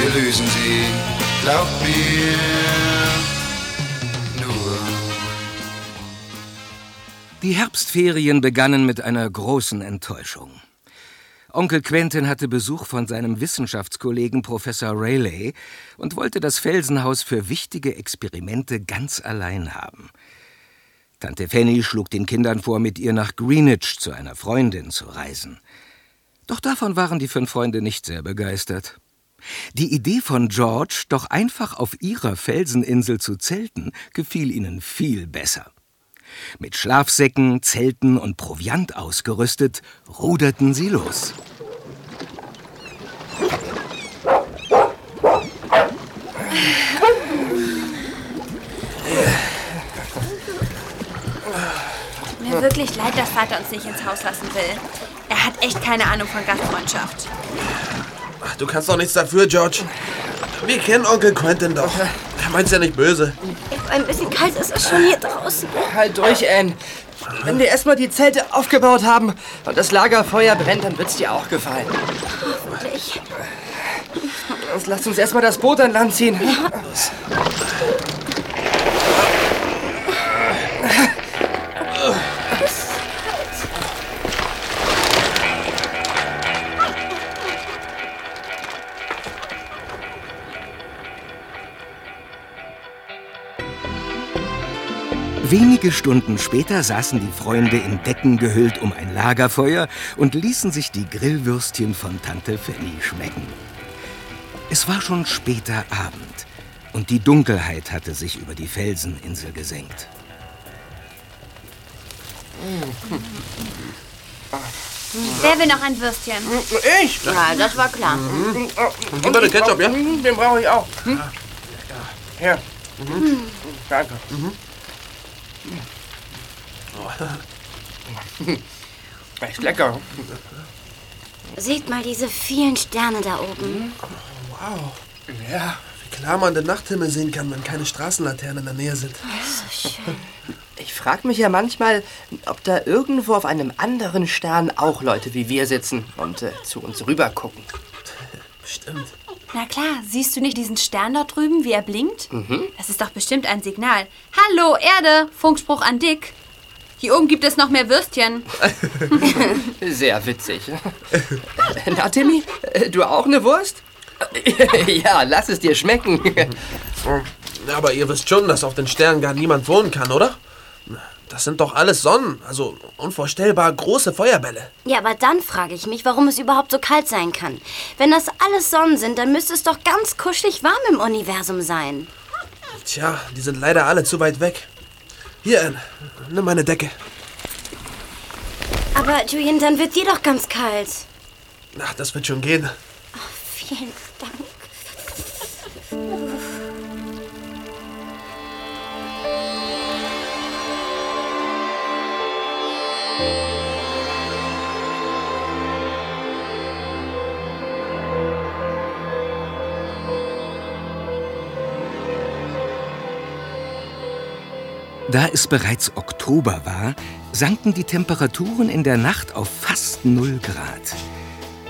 wir lösen sie, glaubt mir. Die Herbstferien begannen mit einer großen Enttäuschung. Onkel Quentin hatte Besuch von seinem Wissenschaftskollegen Professor Rayleigh und wollte das Felsenhaus für wichtige Experimente ganz allein haben. Tante Fanny schlug den Kindern vor, mit ihr nach Greenwich zu einer Freundin zu reisen. Doch davon waren die fünf Freunde nicht sehr begeistert. Die Idee von George, doch einfach auf ihrer Felseninsel zu zelten, gefiel ihnen viel besser. Mit Schlafsäcken, Zelten und Proviant ausgerüstet, ruderten sie los. Mir wirklich leid, dass Vater uns nicht ins Haus lassen will. Er hat echt keine Ahnung von Gastfreundschaft. Du kannst doch nichts dafür, George. Wir kennen Onkel Quentin doch. Er meint's ja nicht böse. Ein bisschen kalt ist es schon hier draußen. Halt durch, Anne. Wenn wir erstmal die Zelte aufgebaut haben und das Lagerfeuer brennt, dann wird's dir auch gefallen. Hoffentlich. Jetzt lasst uns erstmal das Boot an Land ziehen. Wenige Stunden später saßen die Freunde in Decken gehüllt um ein Lagerfeuer und ließen sich die Grillwürstchen von Tante Fanny schmecken. Es war schon später Abend und die Dunkelheit hatte sich über die Felseninsel gesenkt. Wer will noch ein Würstchen? Ich? Ja, das war klar. Gib mal den Ketchup, ja? Mhm, Den brauche ich auch. Hm? Ja. Mhm. Danke. Echt lecker. Seht mal diese vielen Sterne da oben. Wow. Ja, wie klar man den Nachthimmel sehen kann, wenn keine Straßenlaternen in der Nähe sind. Ich frage mich ja manchmal, ob da irgendwo auf einem anderen Stern auch Leute wie wir sitzen und äh, zu uns rüber gucken. Stimmt. Na klar, siehst du nicht diesen Stern dort drüben, wie er blinkt? Das ist doch bestimmt ein Signal. Hallo, Erde! Funkspruch an Dick. Hier oben gibt es noch mehr Würstchen. Sehr witzig. Na, Timmy, äh, du auch eine Wurst? ja, lass es dir schmecken. Aber ihr wisst schon, dass auf den Sternen gar niemand wohnen kann, oder? Das sind doch alles Sonnen, also unvorstellbar große Feuerbälle. Ja, aber dann frage ich mich, warum es überhaupt so kalt sein kann. Wenn das alles Sonnen sind, dann müsste es doch ganz kuschelig warm im Universum sein. Tja, die sind leider alle zu weit weg. Hier, Ann, nimm meine Decke. Aber Julian, dann wird dir doch ganz kalt. Ach, das wird schon gehen. Vielen Dank. Da es bereits Oktober war, sanken die Temperaturen in der Nacht auf fast null Grad.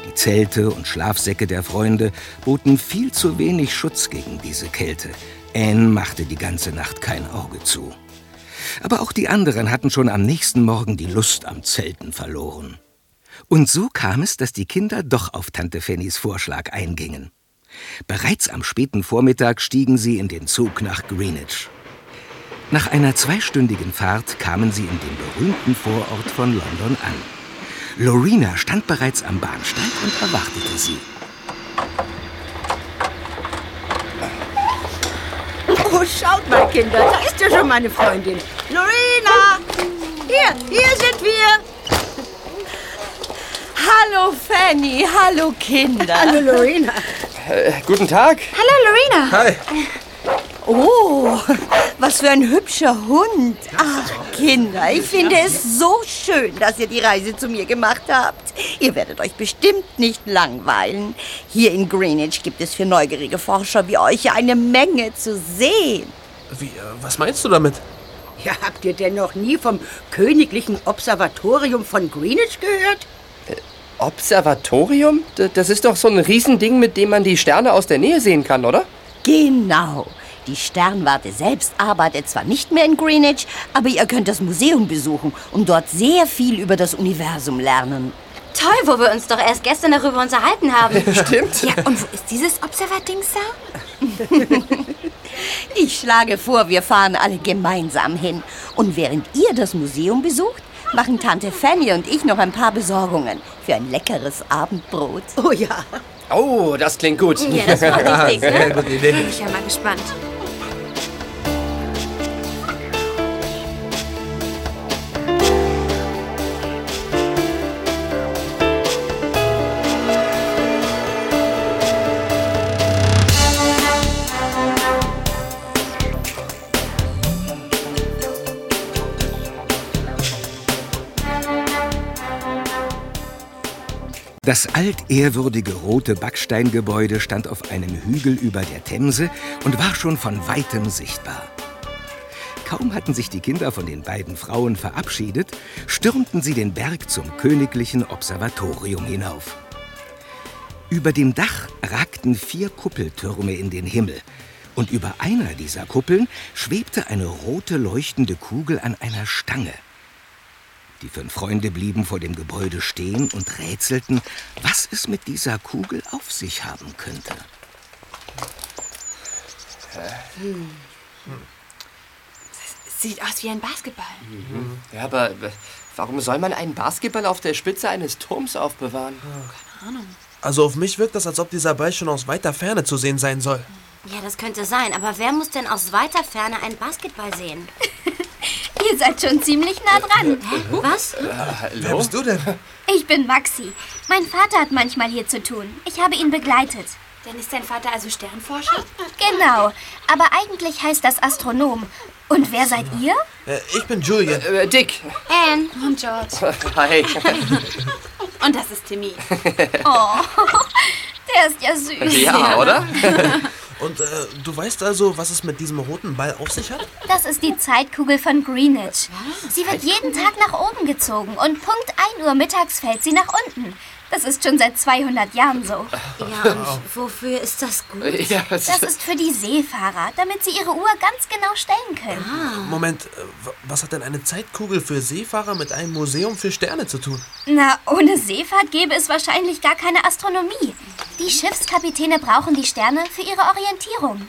Die Zelte und Schlafsäcke der Freunde boten viel zu wenig Schutz gegen diese Kälte. Anne machte die ganze Nacht kein Auge zu. Aber auch die anderen hatten schon am nächsten Morgen die Lust am Zelten verloren. Und so kam es, dass die Kinder doch auf Tante Fannys Vorschlag eingingen. Bereits am späten Vormittag stiegen sie in den Zug nach Greenwich. Nach einer zweistündigen Fahrt kamen sie in den berühmten Vorort von London an. Lorena stand bereits am Bahnsteig und erwartete sie. Oh, schaut mal, Kinder, da ist ja schon meine Freundin. Lorena! Hier, hier sind wir. Hallo, Fanny. Hallo, Kinder. Hallo, Lorena. Äh, guten Tag. Hallo, Lorena. Hi. Oh, was für ein hübscher Hund. Ach, Kinder, ich finde es so schön, dass ihr die Reise zu mir gemacht habt. Ihr werdet euch bestimmt nicht langweilen. Hier in Greenwich gibt es für neugierige Forscher wie euch ja eine Menge zu sehen. Wie, äh, was meinst du damit? Ja, habt ihr denn noch nie vom Königlichen Observatorium von Greenwich gehört? Observatorium? D- Das ist doch so ein Riesending, mit dem man die Sterne aus der Nähe sehen kann, oder? Genau. Die Sternwarte selbst arbeitet zwar nicht mehr in Greenwich, aber ihr könnt das Museum besuchen und dort sehr viel über das Universum lernen. Toll, wo wir uns doch erst gestern darüber unterhalten haben. Stimmt. Ja, und wo ist dieses Observerdings da? Ich schlage vor, wir fahren alle gemeinsam hin. Und während ihr das Museum besucht, machen Tante Fanny und ich noch ein paar Besorgungen für ein leckeres Abendbrot. Oh ja. Oh, das klingt gut. Ja, das war richtig, Sehr ne? gute Idee. Bin ich ja mal gespannt. Das altehrwürdige rote Backsteingebäude stand auf einem Hügel über der Themse und war schon von weitem sichtbar. Kaum hatten sich die Kinder von den beiden Frauen verabschiedet, stürmten sie den Berg zum königlichen Observatorium hinauf. Über dem Dach ragten vier Kuppeltürme in den Himmel, und über einer dieser Kuppeln schwebte eine rote leuchtende Kugel an einer Stange. Die fünf Freunde blieben vor dem Gebäude stehen und rätselten, was es mit dieser Kugel auf sich haben könnte. Sieht aus wie ein Basketball. Ja, aber äh, warum soll man einen Basketball auf der Spitze eines Turms aufbewahren? Also auf mich wirkt das, als ob dieser Ball schon aus weiter Ferne zu sehen sein soll. Ja, das könnte sein. Aber wer muss denn aus weiter Ferne einen Basketball sehen? Ihr seid schon ziemlich nah dran. Was? Wer bist du denn? Ich bin Maxi. Mein Vater hat manchmal hier zu tun. Ich habe ihn begleitet. Dann ist dein Vater also Sternforscher? Genau. Aber eigentlich heißt das Astronom. Und wer seid ihr? Äh, ich bin Julian. Äh, Dick. Anne. Und George. Hi. Und das ist Timmy. Oh, der ist ja süß. Ja, oder? Und äh, du weißt also, was es mit diesem roten Ball auf sich hat? Das ist die Zeitkugel von Greenwich. Sie wird jeden Tag nach oben gezogen und Punkt 1 Uhr mittags fällt sie nach unten. Das ist schon seit 200 Jahren so. Ja, und wofür ist das gut? Ja, was Das ist für die Seefahrer, damit sie ihre Uhr ganz genau stellen können. Moment, äh, was hat denn eine Zeitkugel für Seefahrer mit einem Museum für Sterne zu tun? Na, ohne Seefahrt gäbe es wahrscheinlich gar keine Astronomie. Die Schiffskapitäne brauchen die Sterne für ihre Orientierung.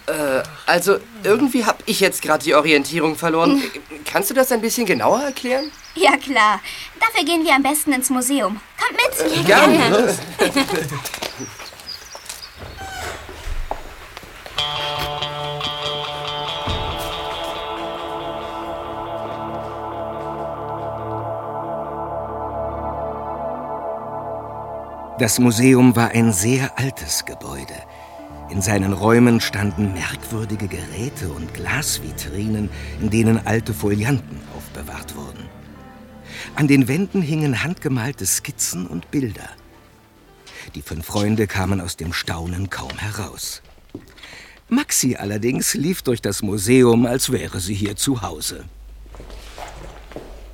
Also, irgendwie habe ich jetzt gerade die Orientierung verloren. Kannst du das ein bisschen genauer erklären? Ja klar, dafür gehen wir am besten ins Museum. Kommt mit! Gerne. Das Museum war ein sehr altes Gebäude. In seinen Räumen standen merkwürdige Geräte und Glasvitrinen, in denen alte Folianten aufbewahrt wurden. An den Wänden hingen handgemalte Skizzen und Bilder. Die fünf Freunde kamen aus dem Staunen kaum heraus. Maxi allerdings lief durch das Museum, als wäre sie hier zu Hause.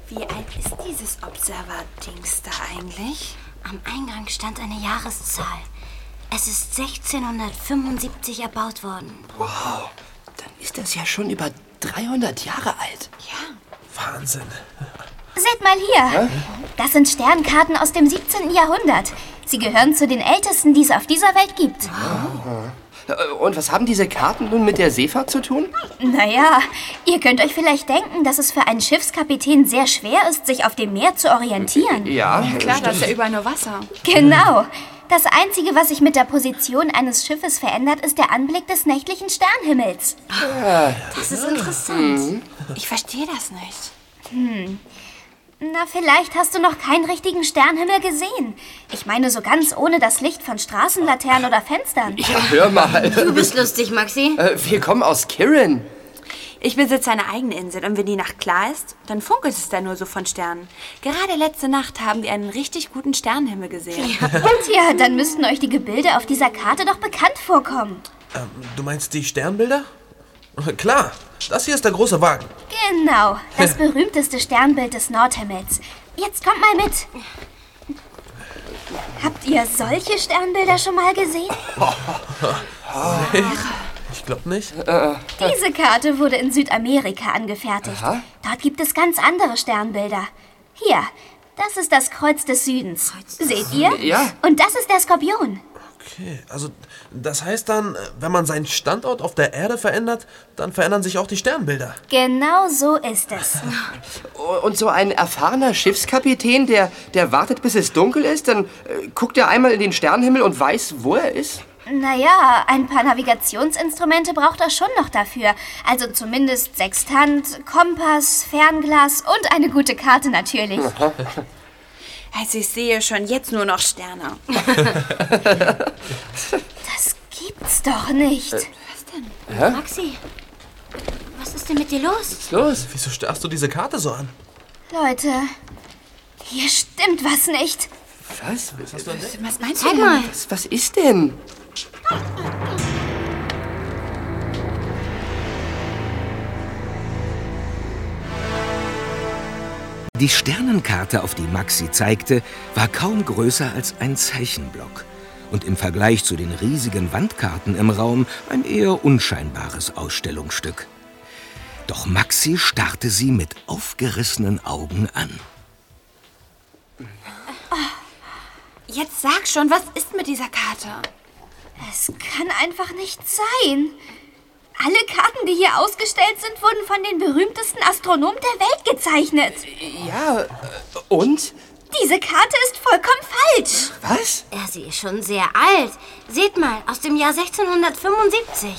Wie alt ist dieses Observer-Dings da eigentlich? Am Eingang stand eine Jahreszahl. Es ist 1675 erbaut worden. Dann ist das ja schon über 300 Jahre alt. Wahnsinn. Seht mal hier. Das sind Sternkarten aus dem 17. Jahrhundert. Sie gehören zu den ältesten, die es auf dieser Welt gibt. Äh, Und was haben diese Karten nun mit der Seefahrt zu tun? Naja, ihr könnt euch vielleicht denken, dass es für einen Schiffskapitän sehr schwer ist, sich auf dem Meer zu orientieren. Ja, Klar, da ist ja überall nur Wasser. Genau. Das Einzige, was sich mit der Position eines Schiffes verändert, ist der Anblick des nächtlichen Sternhimmels. Das ist interessant. Ich verstehe das nicht. Na, vielleicht hast du noch keinen richtigen Sternhimmel gesehen. Ich meine so ganz ohne das Licht von Straßenlaternen oder Fenstern. Ja, hör mal. Du bist lustig, Maxi. Äh, Wir kommen aus Kirin. Ich besitze eine eigene Insel und wenn die Nacht klar ist, dann funkelt es da nur so von Sternen. Gerade letzte Nacht haben wir einen richtig guten Sternenhimmel gesehen. Tja, dann müssten euch die Gebilde auf dieser Karte doch bekannt vorkommen. Ähm, du meinst die Sternbilder? Klar, das hier ist der große Wagen. Genau, das berühmteste Sternbild des Nordhimmels. Jetzt kommt mal mit. Habt ihr solche Sternbilder schon mal gesehen? Ich glaube nicht. Diese Karte wurde in Südamerika angefertigt. Dort gibt es ganz andere Sternbilder. Hier, das ist das Kreuz des Südens. Seht ihr? Ja. Und das ist der Skorpion. Okay, also das heißt dann, wenn man seinen Standort auf der Erde verändert, dann verändern sich auch die Sternbilder. Genau so ist es. Und so ein erfahrener Schiffskapitän, der, der wartet, bis es dunkel ist, dann äh, guckt er einmal in den Sternenhimmel und weiß, wo er ist. Naja, ein paar Navigationsinstrumente braucht er schon noch dafür. Also zumindest Sextant, Kompass, Fernglas und eine gute Karte natürlich. Also ich sehe schon jetzt nur noch Sterne. Das gibt's doch nicht. Maxi, was ist denn mit dir los? Was ist los? Wieso starrst du diese Karte so an? Leute, hier stimmt was nicht. Was? Was meinst Zeig du? mal. Was, was ist denn? Die Sternenkarte, auf die Maxi zeigte, war kaum größer als ein Zeichenblock und im Vergleich zu den riesigen Wandkarten im Raum ein eher unscheinbares Ausstellungsstück. Doch Maxi starrte sie mit aufgerissenen Augen an. Jetzt sag schon, was ist mit dieser Karte? Es kann einfach nicht sein. Alle Karten, die hier ausgestellt sind, wurden von den berühmtesten Astronomen der Welt gezeichnet. Ja, äh, und? Diese Karte ist vollkommen falsch. Was? Ja, sie ist schon sehr alt. Seht mal, aus dem Jahr 1675.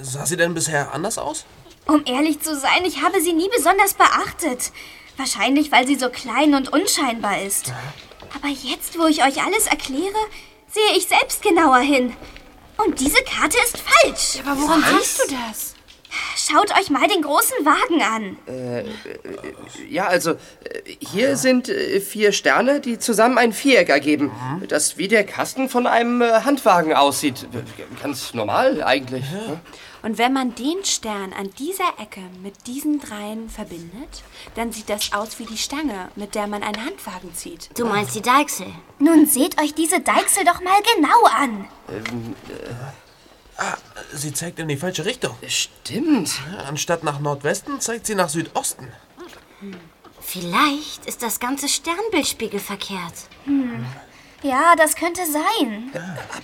Sah sie denn bisher anders aus? Um ehrlich zu sein, ich habe sie nie besonders beachtet. Wahrscheinlich, weil sie so klein und unscheinbar ist. Aber jetzt, wo ich euch alles erkläre, sehe ich selbst genauer hin. Und diese Karte ist falsch. Aber woran siehst du das? Schaut euch mal den großen Wagen an. Ja, also, äh, hier sind äh, vier Sterne, die zusammen ein Viereck ergeben, das wie der Kasten von einem äh, Handwagen aussieht. Ganz normal eigentlich. Und wenn man den Stern an dieser Ecke mit diesen dreien verbindet, dann sieht das aus wie die Stange, mit der man einen Handwagen zieht. Du meinst die Deichsel. Nun seht euch diese Deichsel doch mal genau an. Sie zeigt in die falsche Richtung. Stimmt. Anstatt nach Nordwesten zeigt sie nach Südosten. Vielleicht ist das ganze Sternbild spiegelverkehrt. Ja, das könnte sein.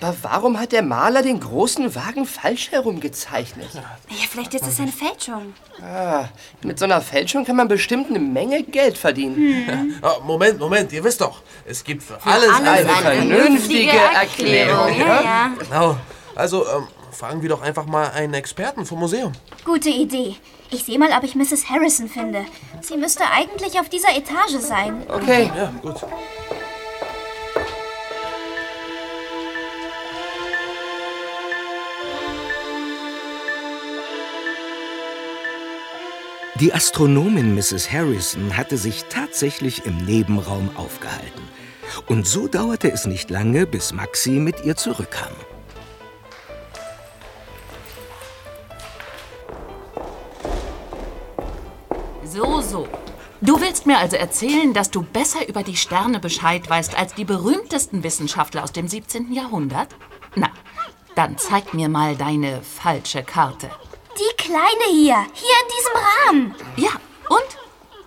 Aber warum hat der Maler den großen Wagen falsch herum gezeichnet? Ja, vielleicht ist es eine Fälschung. Ah, mit so einer Fälschung kann man bestimmt eine Menge Geld verdienen. Ah, Moment, Moment, ihr wisst doch, es gibt für alles, Alles eine eine vernünftige Erklärung. Ja, ja. Genau. Also, ähm, fragen wir doch einfach mal einen Experten vom Museum. Gute Idee. Ich sehe mal, ob ich Mrs. Harrison finde. Sie müsste eigentlich auf dieser Etage sein. Okay. Ja, gut. Die Astronomin Mrs. Harrison hatte sich tatsächlich im Nebenraum aufgehalten. Und so dauerte es nicht lange, bis Maxi mit ihr zurückkam. So, so. Du willst mir also erzählen, dass du besser über die Sterne Bescheid weißt als die berühmtesten Wissenschaftler aus dem 17. Jahrhundert? Na, dann zeig mir mal deine falsche Karte. Die kleine hier, hier in diesem Rahmen. Ja, und?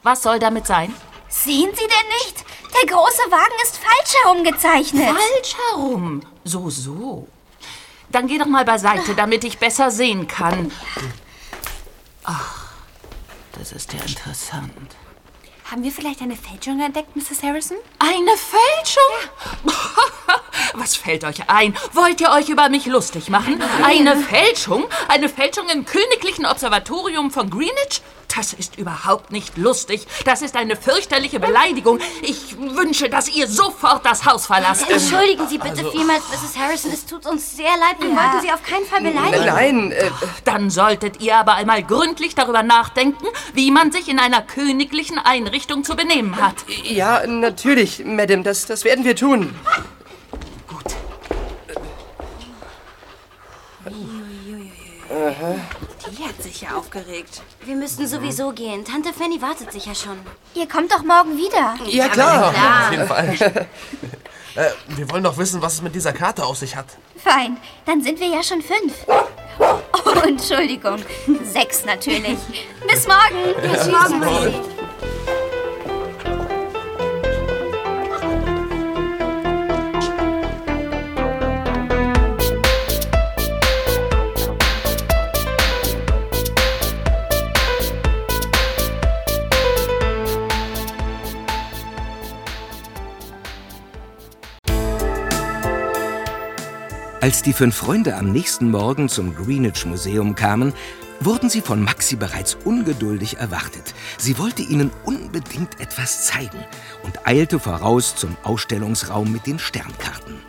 Was soll damit sein? Sehen Sie denn nicht? Der große Wagen ist falsch herumgezeichnet. Falsch herum. So, so. Dann geh doch mal beiseite, damit ich besser sehen kann. Ach, das ist ja interessant. Haben wir vielleicht eine Fälschung entdeckt, Mrs. Harrison? Eine Fälschung? Was fällt euch ein? Wollt ihr euch über mich lustig machen? Eine Fälschung? Eine Fälschung im Königlichen Observatorium von Greenwich? Das ist überhaupt nicht lustig. Das ist eine fürchterliche Beleidigung. Ich wünsche, dass ihr sofort das Haus verlasst. Entschuldigen Sie bitte vielmals, Mrs. Harrison. Es tut uns sehr leid. Wir wollten Sie auf keinen Fall beleidigen. Nein, äh, Dann solltet ihr aber einmal gründlich darüber nachdenken, wie man sich in einer königlichen Einrichtung zu benehmen hat. ja, natürlich, Madame, das, das werden wir tun. Die hat sich ja aufgeregt. Wir müssen sowieso gehen. Tante Fanny wartet sicher schon. Ihr kommt doch morgen wieder. Ja, klar. Auf jeden Fall. äh, wir wollen doch wissen, was es mit dieser Karte auf sich hat. Fein, dann sind wir ja schon fünf. Oh, Entschuldigung. Sechs natürlich. Bis morgen. Bis morgen. Als die fünf Freunde am nächsten Morgen zum Greenwich Museum kamen, wurden sie von Maxi bereits ungeduldig erwartet. Sie wollte ihnen unbedingt etwas zeigen und eilte voraus zum Ausstellungsraum mit den Sternkarten.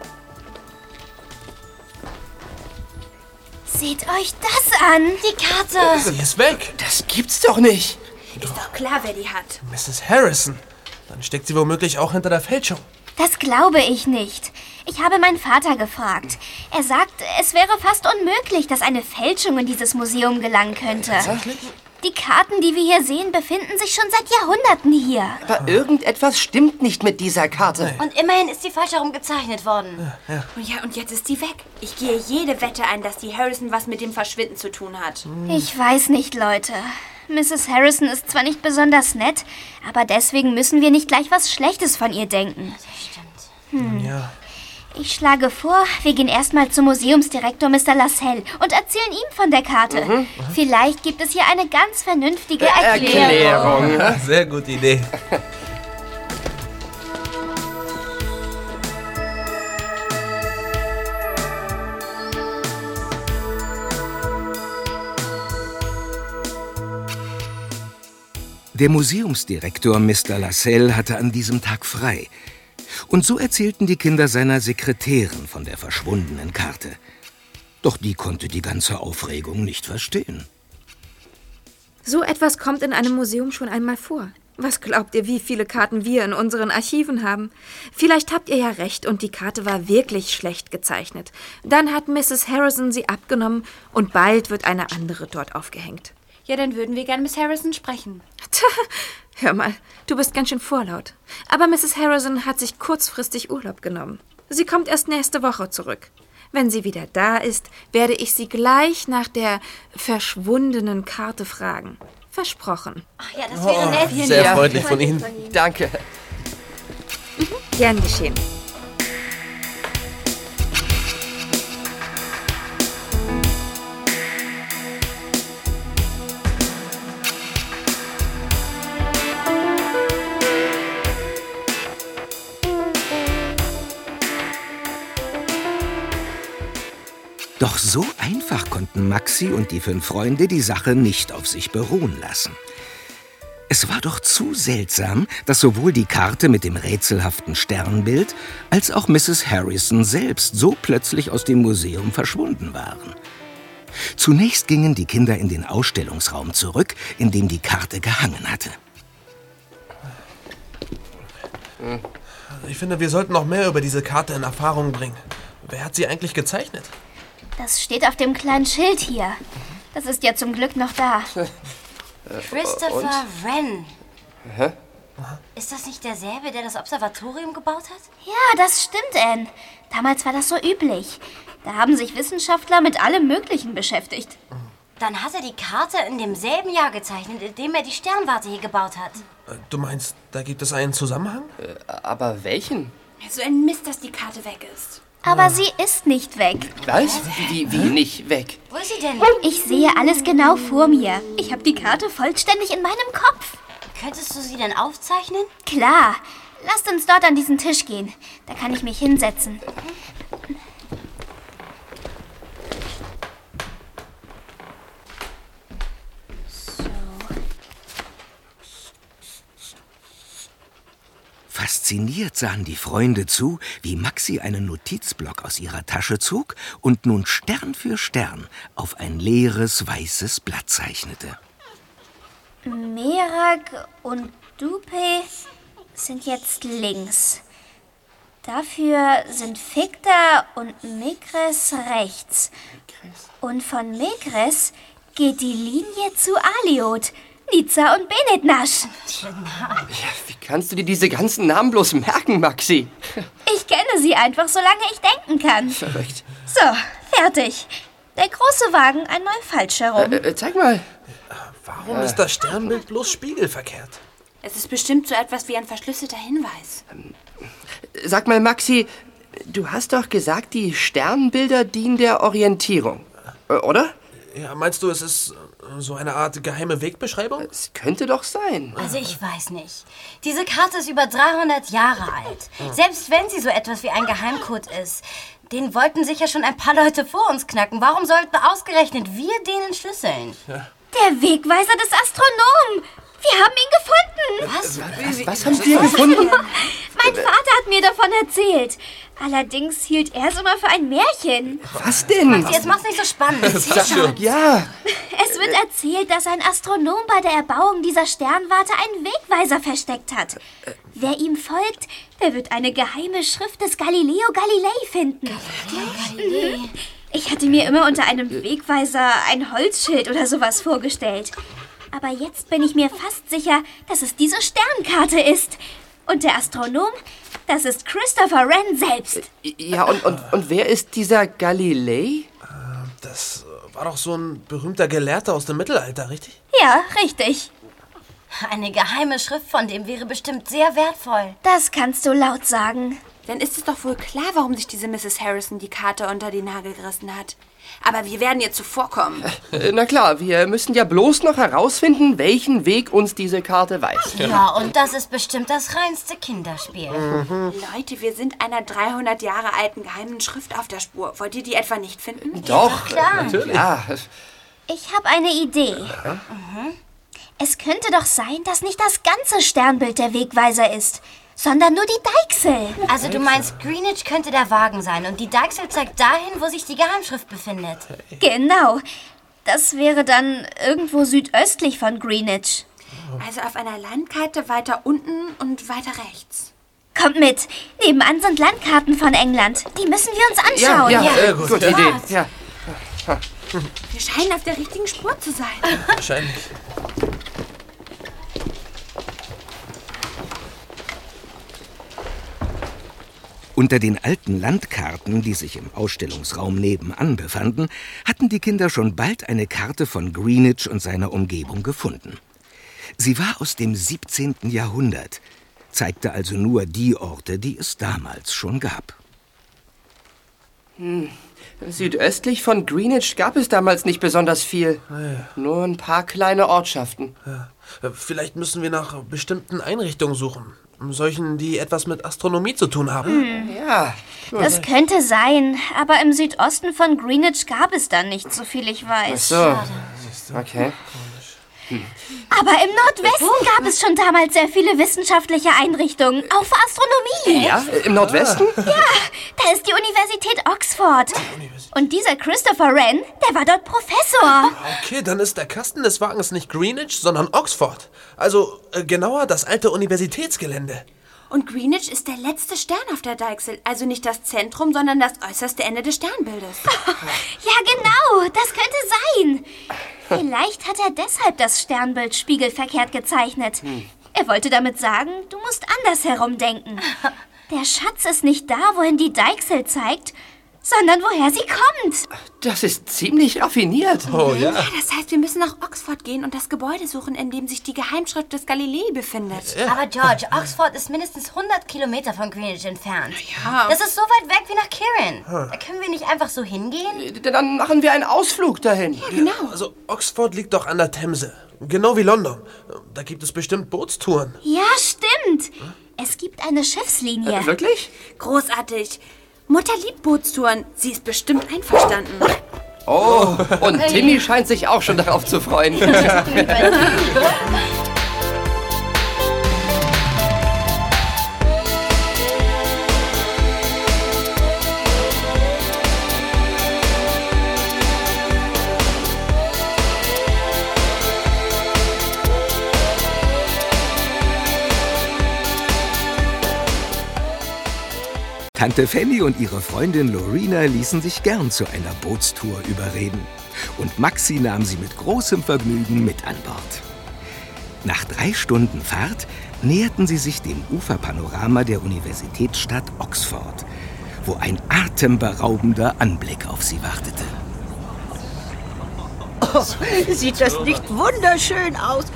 Seht euch das an. Die Karte. Sie ist weg. Das gibt's doch nicht. Ist doch klar, wer die hat. Mrs. Harrison. Dann steckt sie womöglich auch hinter der Fälschung. Das glaube ich nicht. Ich habe meinen Vater gefragt. Er sagt, es wäre fast unmöglich, dass eine Fälschung in dieses Museum gelangen könnte. Die Karten, die wir hier sehen, befinden sich schon seit Jahrhunderten hier. Aber irgendetwas stimmt nicht mit dieser Karte. Und immerhin ist sie falsch herum gezeichnet worden. Und ja, und jetzt ist die weg. Ich gehe jede Wette ein, dass die Harrison was mit dem Verschwinden zu tun hat. Ich weiß nicht, Leute. Mrs. Harrison ist zwar nicht besonders nett, aber deswegen müssen wir nicht gleich was Schlechtes von ihr denken. Ja. Ich schlage vor, wir gehen erstmal zum Museumsdirektor Mr. Lascelles und erzählen ihm von der Karte. Vielleicht gibt es hier eine ganz vernünftige Erklärung. Erklärung. Sehr gute Idee. Der Museumsdirektor Mr. Lascelles hatte an diesem Tag frei. Und so erzählten die Kinder seiner Sekretärin von der verschwundenen Karte. Doch die konnte die ganze Aufregung nicht verstehen. So etwas kommt in einem Museum schon einmal vor. Was glaubt ihr, wie viele Karten wir in unseren Archiven haben? Vielleicht habt ihr ja recht und die Karte war wirklich schlecht gezeichnet. Dann hat Mrs. Harrison sie abgenommen und bald wird eine andere dort aufgehängt. Ja, dann würden wir gern Miss Harrison sprechen. Tja, hör mal, du bist ganz schön vorlaut. Aber Mrs. Harrison hat sich kurzfristig Urlaub genommen. Sie kommt erst nächste Woche zurück. Wenn sie wieder da ist, werde ich sie gleich nach der verschwundenen Karte fragen. Versprochen. Ach ja, das wäre nett. Sehr freundlich von Ihnen. Danke. Gern geschehen. Doch so einfach konnten Maxi und die fünf Freunde die Sache nicht auf sich beruhen lassen. Es war doch zu seltsam, dass sowohl die Karte mit dem rätselhaften Sternbild als auch Mrs. Harrison selbst so plötzlich aus dem Museum verschwunden waren. Zunächst gingen die Kinder in den Ausstellungsraum zurück, in dem die Karte gehangen hatte. Ich finde, wir sollten noch mehr über diese Karte in Erfahrung bringen. Wer hat sie eigentlich gezeichnet? Das steht auf dem kleinen Schild hier. Das ist ja zum Glück noch da. Christopher Wren. Ist das nicht derselbe, der das Observatorium gebaut hat? Ja, das stimmt, Anne. Damals war das so üblich. Da haben sich Wissenschaftler mit allem Möglichen beschäftigt. Dann hat er die Karte in demselben Jahr gezeichnet, in dem er die Sternwarte hier gebaut hat. Äh, Du meinst, da gibt es einen Zusammenhang? aber welchen? So ein Mist, dass die Karte weg ist. Aber sie ist nicht weg. Was? Wie, wie nicht weg? Wo ist sie denn? Ich sehe alles genau vor mir. Ich habe die Karte vollständig in meinem Kopf. Könntest du sie denn aufzeichnen? Klar. Lasst uns dort an diesen Tisch gehen. Da kann ich mich hinsetzen. Fasziniert sahen die Freunde zu, wie Maxi einen Notizblock aus ihrer Tasche zog und nun Stern für Stern auf ein leeres weißes Blatt zeichnete. Merak und Dupe sind jetzt links. Dafür sind Ficta und Migres rechts. Und von Migres geht die Linie zu Aliot, Nizza und Benetnasch. Wie kannst du dir diese ganzen Namen bloß merken, Maxi? Ich kenne sie einfach, solange ich denken kann. Verrückt. So, fertig. Der große Wagen einmal falsch herum. Äh, äh, zeig mal. Warum ist das Sternbild bloß spiegelverkehrt? Es ist bestimmt so etwas wie ein verschlüsselter Hinweis. Sag mal, Maxi, du hast doch gesagt, die Sternbilder dienen der Orientierung. Äh, Oder? Ja, meinst du, es ist äh, so eine Art geheime Wegbeschreibung? Es könnte doch sein. Also ich weiß nicht. Diese Karte ist über 300 Jahre alt. Selbst wenn sie so etwas wie ein Geheimcode ist. Den wollten sicher schon ein paar Leute vor uns knacken. Warum sollten ausgerechnet wir den entschlüsseln? Der Wegweiser des Astronomen. Wir haben ihn gefunden. Was? Was haben wir gefunden? Mein Vater hat mir davon erzählt. Allerdings hielt er es immer für ein Märchen. Was denn? Jetzt mach's nicht so spannend. Schon. Ja, Es wird erzählt, dass ein Astronom bei der Erbauung dieser Sternwarte einen Wegweiser versteckt hat. Wer ihm folgt, der wird eine geheime Schrift des Galileo Galilei finden. Mhm. Ich hatte mir immer unter einem Wegweiser ein Holzschild oder sowas vorgestellt. Aber jetzt bin ich mir fast sicher, dass es diese Sternkarte ist. Und der Astronom, das ist Christopher Wren selbst. ja und, und, und wer ist dieser Galilei? Das äh, war doch so ein berühmter Gelehrter aus dem Mittelalter, richtig? Ja, richtig. Eine geheime Schrift von dem wäre bestimmt sehr wertvoll. Das kannst du laut sagen. Dann ist es doch wohl klar, warum sich diese Mrs. Harrison die Karte unter die Nagel gerissen hat. Aber wir werden ihr zuvorkommen. Äh, Na klar, wir müssen ja bloß noch herausfinden, welchen Weg uns diese Karte weist. Ja, und das ist bestimmt das reinste Kinderspiel. Leute, wir sind einer 300 Jahre alten geheimen Schrift auf der Spur. Wollt ihr die etwa nicht finden? Doch, klar. natürlich. Ja, Ich habe eine Idee. Mhm. Es könnte doch sein, dass nicht das ganze Sternbild der Wegweiser ist, sondern nur die Deichsel. Also du meinst, Greenwich könnte der Wagen sein und die Deichsel zeigt dahin, wo sich die Geheimschrift befindet. Genau. Das wäre dann irgendwo südöstlich von Greenwich. Also auf einer Landkarte weiter unten und weiter rechts. Kommt mit. Nebenan sind Landkarten von England. Die müssen wir uns ja, anschauen. ja, sehr äh, gut. gute Idee. Ja. Wir scheinen auf der richtigen Spur zu sein. Wahrscheinlich. Unter den alten Landkarten, die sich im Ausstellungsraum nebenan befanden, hatten die Kinder schon bald eine Karte von Greenwich und seiner Umgebung gefunden. Sie war aus dem 17. Jahrhundert, zeigte also nur die Orte, die es damals schon gab. Südöstlich von Greenwich gab es damals nicht besonders viel. Nur ein paar kleine Ortschaften. Äh, Vielleicht müssen wir nach bestimmten Einrichtungen suchen. Solchen, die etwas mit Astronomie zu tun haben. Ja, Das könnte sein, aber im Südosten von Greenwich gab es dann nicht, so viel ich weiß. so. Okay. Aber im Nordwesten gab es schon damals sehr viele wissenschaftliche Einrichtungen, auch für Astronomie. Ja, im Nordwesten? Da ist die Universität Oxford. Und dieser Christopher Wren, der war dort Professor. Okay, dann ist der Kasten des Wagens nicht Greenwich, sondern Oxford. Also äh, genauer das alte Universitätsgelände. Und Greenwich ist der letzte Stern auf der Deichsel. Also nicht das Zentrum, sondern das äußerste Ende des Sternbildes. Ja, genau, das könnte sein. Vielleicht hat er deshalb das Sternbild spiegelverkehrt gezeichnet. Er wollte damit sagen, du musst anders herum denken. Der Schatz ist nicht da, wohin die Deichsel zeigt, sondern woher sie kommt. Das ist ziemlich raffiniert. Oh ja. Das heißt, wir müssen nach Oxford gehen und das Gebäude suchen, in dem sich die Geheimschrift des Galilei befindet. Aber George, Oxford ist mindestens 100 Kilometer von Greenwich entfernt. Ja. Das ist so weit weg wie nach Kirin. Da können wir nicht einfach so hingehen? Dann machen wir einen Ausflug dahin. Genau. Also Oxford liegt doch an der Themse. Genau wie London. Da gibt es bestimmt Bootstouren. Ja, stimmt. Es gibt eine Schiffslinie. Äh, wirklich? Großartig. Mutter liebt Bootstouren. Sie ist bestimmt einverstanden. Oh, und Timmy scheint sich auch schon darauf zu freuen. Tante Fanny und ihre Freundin Lorena ließen sich gern zu einer Bootstour überreden. Und Maxi nahm sie mit großem Vergnügen mit an Bord. Nach drei Stunden Fahrt näherten sie sich dem Uferpanorama der Universitätsstadt Oxford, wo ein atemberaubender Anblick auf sie wartete. Oh, sieht das nicht wunderschön aus?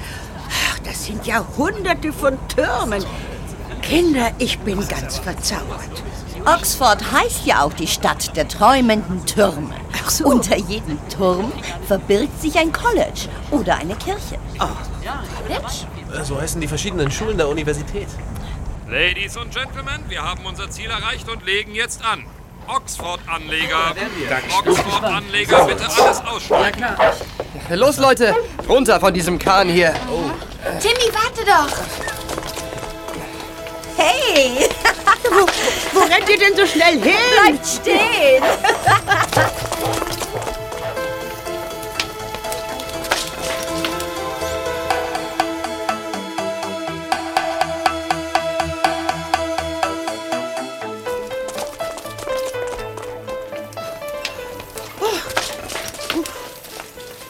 Ach, das sind ja hunderte von Türmen. Kinder, ich bin ganz verzaubert. Oxford heißt ja auch die Stadt der träumenden Türme. Ach so. Unter jedem Turm verbirgt sich ein College oder eine Kirche. Äh, So heißen die verschiedenen Schulen der Universität. Ladies und Gentlemen, wir haben unser Ziel erreicht und legen jetzt an. Oxford-Anleger. Oxford-Anleger, bitte alles aussteigen. Los, Leute, runter von diesem Kahn hier. Timmy, warte doch. Hey, Wo rennt ihr denn so schnell hin? bleibt stehen!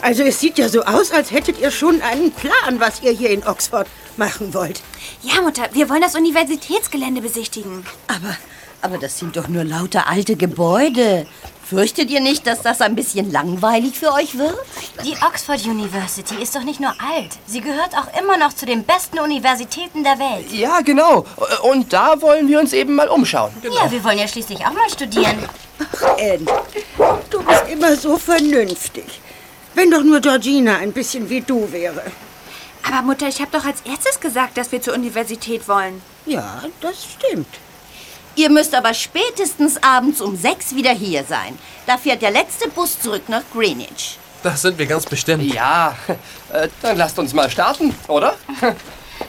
Also es sieht ja so aus, als hättet ihr schon einen Plan, was ihr hier in Oxford machen wollt. Ja, Mutter, wir wollen das Universitätsgelände besichtigen. Aber, aber das sind doch nur lauter alte Gebäude. Fürchtet ihr nicht, dass das ein bisschen langweilig für euch wird? Die Oxford University ist doch nicht nur alt. Sie gehört auch immer noch zu den besten Universitäten der Welt. Ja, genau. Und da wollen wir uns eben mal umschauen. Ja, wir wollen ja schließlich auch mal studieren. Anne, du bist immer so vernünftig. Wenn doch nur Georgina ein bisschen wie du wäre. Aber Mutter, ich habe doch als erstes gesagt, dass wir zur Universität wollen. Ja, das stimmt. Ihr müsst aber spätestens abends um sechs wieder hier sein. Da fährt der letzte Bus zurück nach Greenwich. Das sind wir ganz bestimmt. Ja, äh, dann lasst uns mal starten, oder?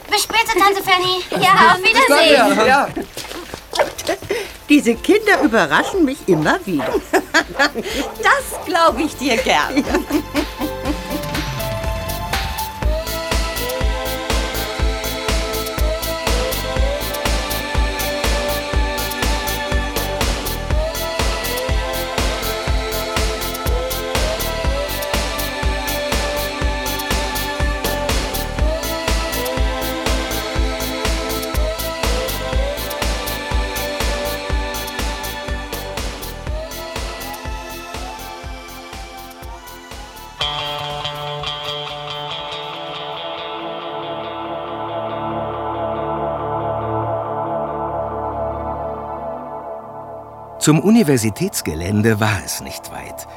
Bis später, Tante Fanny. Ja, auf Wiedersehen. Ja, ja. Diese Kinder überraschen mich immer wieder. Das glaube ich dir gern. Zum Universitätsgelände war es nicht weit.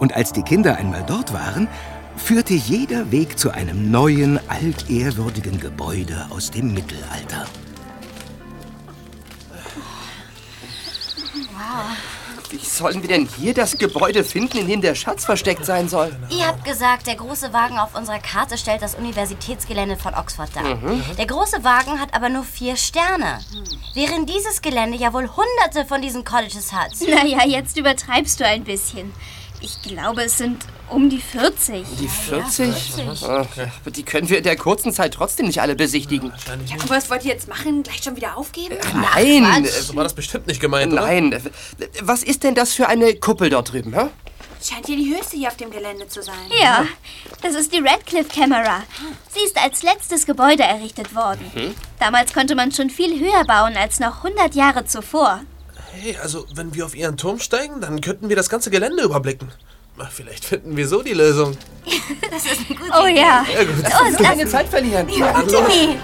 Und als die Kinder einmal dort waren, führte jeder Weg zu einem neuen, altehrwürdigen Gebäude aus dem Mittelalter. Wie sollen wir denn hier das Gebäude finden, in dem der Schatz versteckt sein soll? Ihr habt gesagt, der große Wagen auf unserer Karte stellt das Universitätsgelände von Oxford dar. Der große Wagen hat aber nur vier Sterne. Während dieses Gelände ja wohl hunderte von diesen Colleges hat. Naja, jetzt übertreibst du ein bisschen. Ich glaube, es sind um die 40. Die 40? Ach, aber die können wir in der kurzen Zeit trotzdem nicht alle besichtigen. Ja, und was wollt ihr jetzt machen? Gleich schon wieder aufgeben? Nein, äh, So war das bestimmt nicht gemeint, oder? nein. äh, Was ist denn das für eine Kuppel dort drüben, hä? Scheint hier die höchste hier auf dem Gelände zu sein. Ja, das ist die Radcliffe Camera. Sie ist als letztes Gebäude errichtet worden. Damals konnte man schon viel höher bauen als noch 100 Jahre zuvor. Hey, also wenn wir auf Ihren Turm steigen, dann könnten wir das ganze Gelände überblicken. Vielleicht finden wir so die Lösung. Das ist eine gute Oh ja. Ja, gut. Los, lass- Keine Zeit verlieren. Ja, Timmy.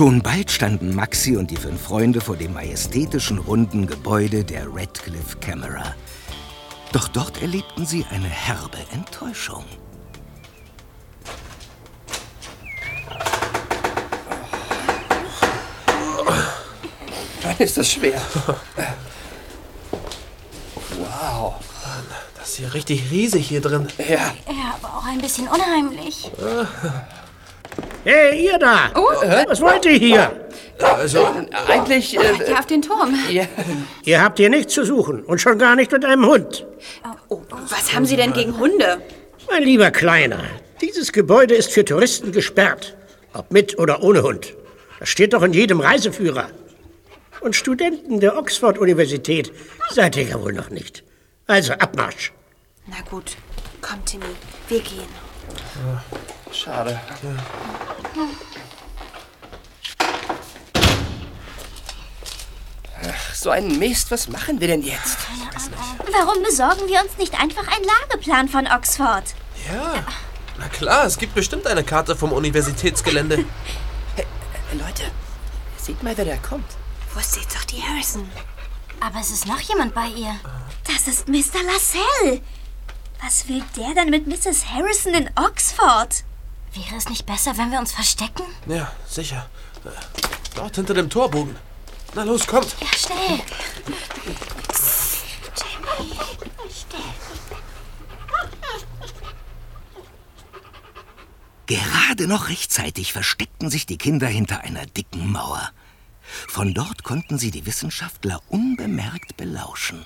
Schon bald standen Maxi und die fünf Freunde vor dem majestätischen runden Gebäude der Radcliffe Camera. Doch dort erlebten sie eine herbe Enttäuschung. Mann, ist das schwer. Wow. Das ist hier richtig riesig hier drin. Ja. Ja, aber auch ein bisschen unheimlich. Hey, ihr da! Oh. Was wollt ihr hier? Also, eigentlich. Äh, Ja, auf den Turm. ja. Ihr habt hier nichts zu suchen und schon gar nicht mit einem Hund. Oh, was haben Sie denn gegen Hunde? Mein lieber Kleiner, dieses Gebäude ist für Touristen gesperrt. Ob mit oder ohne Hund. Das steht doch in jedem Reiseführer. Und Studenten der Oxford-Universität seid ihr ja wohl noch nicht. Also Abmarsch. Na gut, komm, Timmy, wir gehen. Schade. Ach, so ein Mist, was machen wir denn jetzt? Warum besorgen wir uns nicht einfach einen Lageplan von Oxford? Ja. Na klar, es gibt bestimmt eine Karte vom Universitätsgelände. Leute, seht mal, wer da kommt. Wo ist jetzt doch die Harrison? Aber es ist noch jemand bei ihr. Das ist Mr. Lascelles. Was will der denn mit Mrs. Harrison in Oxford? Wäre es nicht besser, wenn wir uns verstecken? Ja, sicher. Dort hinter dem Torbogen. Na los, kommt. Ja, schnell. Gerade noch rechtzeitig versteckten sich die Kinder hinter einer dicken Mauer. Von dort konnten sie die Wissenschaftler unbemerkt belauschen.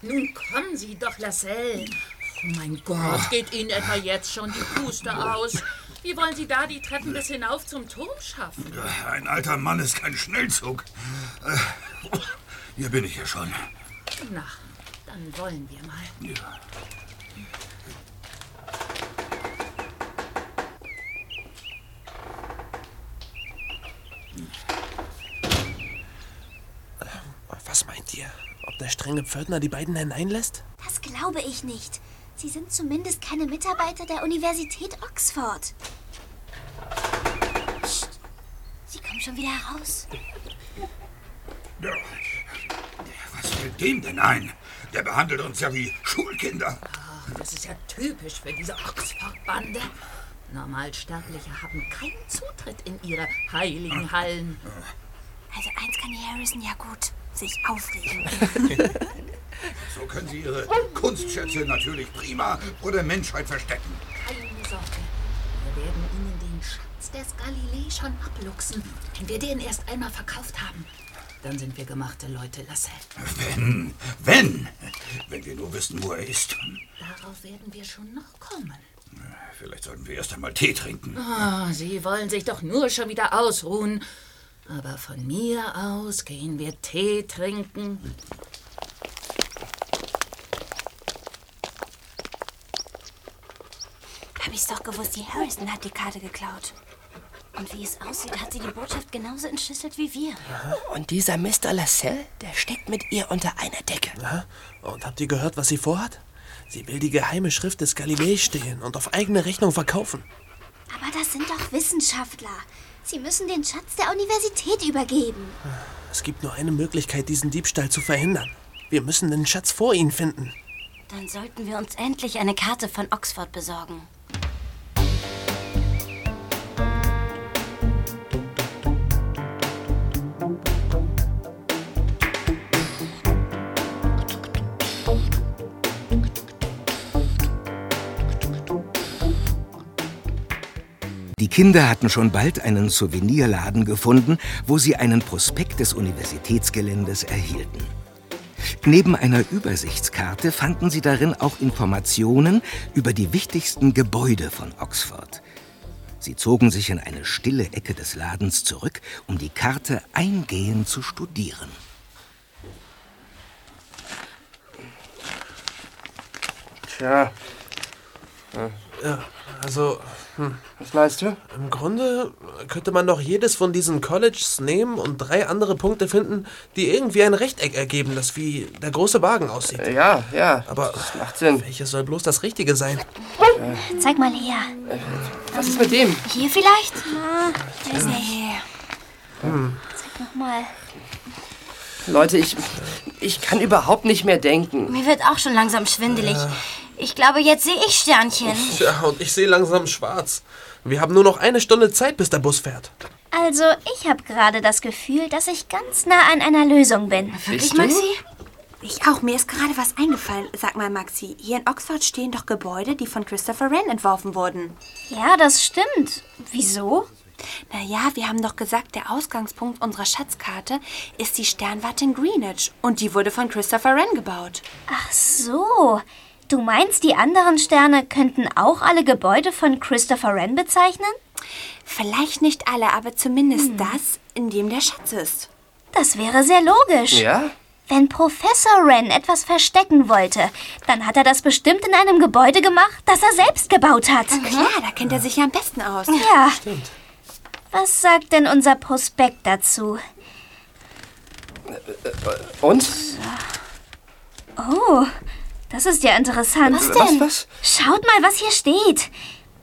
Nun kommen Sie doch, Lascelles. Oh mein Gott, geht Ihnen etwa jetzt schon die Puste aus? Wie wollen Sie da die Treppen bis hinauf zum Turm schaffen? Ein alter Mann ist kein Schnellzug. Äh, Hier bin ich ja schon. Na, dann wollen wir mal. Ja. Was meint ihr? Ob der strenge Pförtner die beiden hineinlässt? Das glaube ich nicht. Sie sind zumindest keine Mitarbeiter der Universität Oxford. Sie kommen schon wieder heraus. Was fällt dem denn ein? Der behandelt uns ja wie Schulkinder. Ach, das ist ja typisch für diese Oxford-Bande. Normalsterbliche haben keinen Zutritt in ihre heiligen Hallen. Also eins kann die Harrison ja gut. Sich aufregen. So können sie ihre Kunstschätze natürlich prima vor der Menschheit verstecken. Keine Sorge. Wir werden Ihnen den Schatz des Galilei schon abluchsen, wenn wir den erst einmal verkauft haben. Dann sind wir gemachte Leute, Lascelles. Wenn, wenn, wenn wir nur wissen, wo er ist. Darauf werden wir schon noch kommen. Vielleicht sollten wir erst einmal Tee trinken. Ah, Sie wollen sich doch nur schon wieder ausruhen. Aber von mir aus gehen wir Tee trinken. Hab ich's doch gewusst, die Harrison hat die Karte geklaut. Und wie es aussieht, hat sie die Botschaft genauso entschlüsselt wie wir. Und dieser Mr. Lascelles, der steckt mit ihr unter einer Decke. Ja? Und habt ihr gehört, was sie vorhat? Sie will die geheime Schrift des Galilei stehlen und auf eigene Rechnung verkaufen. Aber das sind doch Wissenschaftler. Sie müssen den Schatz der Universität übergeben. Es gibt nur eine Möglichkeit, diesen Diebstahl zu verhindern. Wir müssen den Schatz vor ihnen finden. Dann sollten wir uns endlich eine Karte von Oxford besorgen. Die Kinder hatten schon bald einen Souvenirladen gefunden, wo sie einen Prospekt des Universitätsgeländes erhielten. Neben einer Übersichtskarte fanden sie darin auch Informationen über die wichtigsten Gebäude von Oxford. Sie zogen sich in eine stille Ecke des Ladens zurück, um die Karte eingehend zu studieren. Tja. Ja, also. Hm. Was meinst du? Im Grunde könnte man doch jedes von diesen Colleges nehmen und drei andere Punkte finden, die irgendwie ein Rechteck ergeben, das wie der große Wagen aussieht. Äh, ja, ja. Aber das macht Sinn. welches soll bloß das Richtige sein? Zeig mal her. Was ist mit dem? Hier vielleicht? Na, weiß nicht. Hm. Zeig noch mal. Leute, ich, ich kann überhaupt nicht mehr denken. Mir wird auch schon langsam schwindelig. Ich glaube, jetzt sehe ich Sternchen. Tja, und ich sehe langsam schwarz. Wir haben nur noch eine Stunde Zeit, bis der Bus fährt. Also, ich habe gerade das Gefühl, dass ich ganz nah an einer Lösung bin. Wirklich, Maxi? Ich auch. Mir ist gerade was eingefallen. Sag mal, Maxi, hier in Oxford stehen doch Gebäude, die von Christopher Wren entworfen wurden. Ja, das stimmt. Wieso? Naja, wir haben doch gesagt, der Ausgangspunkt unserer Schatzkarte ist die Sternwarte in Greenwich. Und die wurde von Christopher Wren gebaut. Ach so. Du meinst, die anderen Sterne könnten auch alle Gebäude von Christopher Wren bezeichnen? Vielleicht nicht alle, aber zumindest das, in dem der Schatz ist. Das wäre sehr logisch. Ja? Wenn Professor Wren etwas verstecken wollte, dann hat er das bestimmt in einem Gebäude gemacht, das er selbst gebaut hat. Klar, da kennt er sich ja am besten aus. Ja. Was sagt denn unser Prospekt dazu? Und? Oh, das ist ja interessant. Was denn? Was, was? Schaut mal, was hier steht.